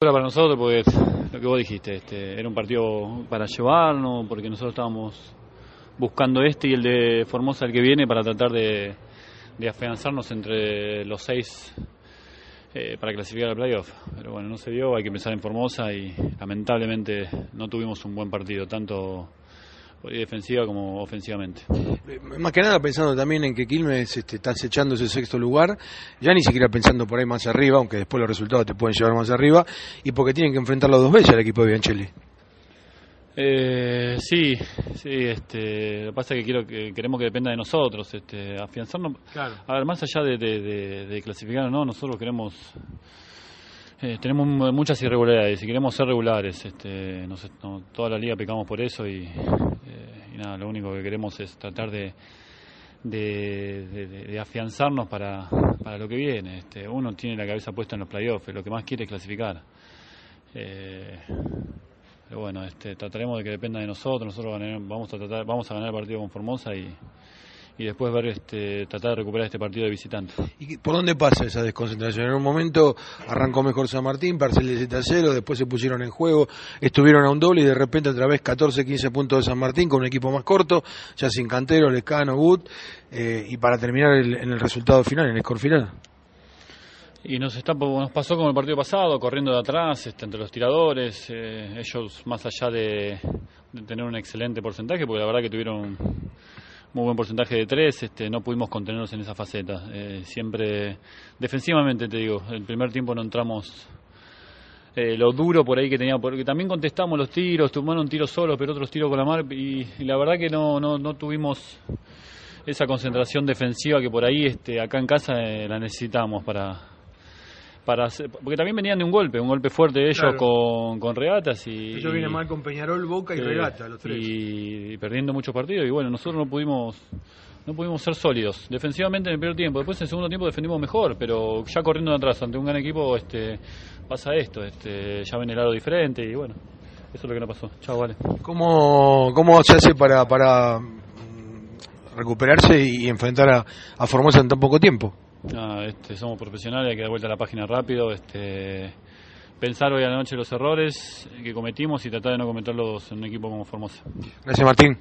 para nosotros porque lo que vos dijiste, este, era un partido para llevarnos, porque nosotros estábamos buscando este y el de Formosa el que viene para tratar de, de afianzarnos entre los seis eh, para clasificar al playoff. Pero bueno, no se dio, hay que pensar en Formosa y lamentablemente no tuvimos un buen partido, tanto defensiva como ofensivamente. Eh, más que nada pensando también en que Quilmes este, está acechando ese sexto lugar, ya ni siquiera pensando por ahí más arriba, aunque después los resultados te pueden llevar más arriba, y porque tienen que enfrentarlo dos veces al equipo de Bianchelli. Eh, sí, sí, este, lo que pasa es que quiero que queremos que dependa de nosotros, este, afianzarnos. A ver, más allá de, de clasificar o no, nosotros queremos eh, tenemos muchas irregularidades y queremos ser regulares. Este, toda la liga pecamos por eso y, nada, lo único que queremos es tratar de, de, afianzarnos para, para, lo que viene. Este, uno tiene la cabeza puesta en los playoffs, lo que más quiere es clasificar. Eh, pero bueno, este, trataremos de que dependa de nosotros. Nosotros vamos a tratar, vamos a ganar el partido con Formosa y, y después ver este, tratar de recuperar este partido de visitante. ¿Y por dónde pasa esa desconcentración? En un momento arrancó mejor San Martín, parcial de 7 a 0, después se pusieron en juego, estuvieron a un doble y de repente otra vez 14, 15 puntos de San Martín con un equipo más corto, ya sin Cantero, Lescano, Wood, eh, y para terminar en el resultado final, en el score final. Y nos, está, nos pasó como el partido pasado, corriendo de atrás, este, entre los tiradores, eh, ellos más allá de, de tener un excelente porcentaje, porque la verdad que tuvieron muy buen porcentaje de tres, este, no pudimos contenernos en esa faceta. Eh, siempre, defensivamente te digo, el primer tiempo no entramos eh, lo duro por ahí que tenía, porque también contestamos los tiros, tomaron un tiro solo, pero otros tiros con la mar, y, la verdad que no, no, no, tuvimos esa concentración defensiva que por ahí este, acá en casa eh, la necesitamos para, para porque también venían de un golpe, un golpe fuerte de ellos con, con regatas y ellos vienen mal con Peñarol, Boca y Regata, los tres. Y, perdiendo muchos partidos y bueno, nosotros no pudimos no pudimos ser sólidos defensivamente en el primer tiempo, después en el segundo tiempo defendimos mejor, pero ya corriendo de atrás ante un gran equipo este pasa esto, este ya ven el lado diferente y bueno, eso es lo que no pasó. Chao, vale. ¿Cómo, cómo se hace para para recuperarse y enfrentar a, a Formosa en tan poco tiempo? Este, somos profesionales, hay que dar vuelta a la página rápido, este, pensar hoy a la noche los errores que cometimos y tratar de no cometerlos en un equipo como Formosa. Gracias Martín.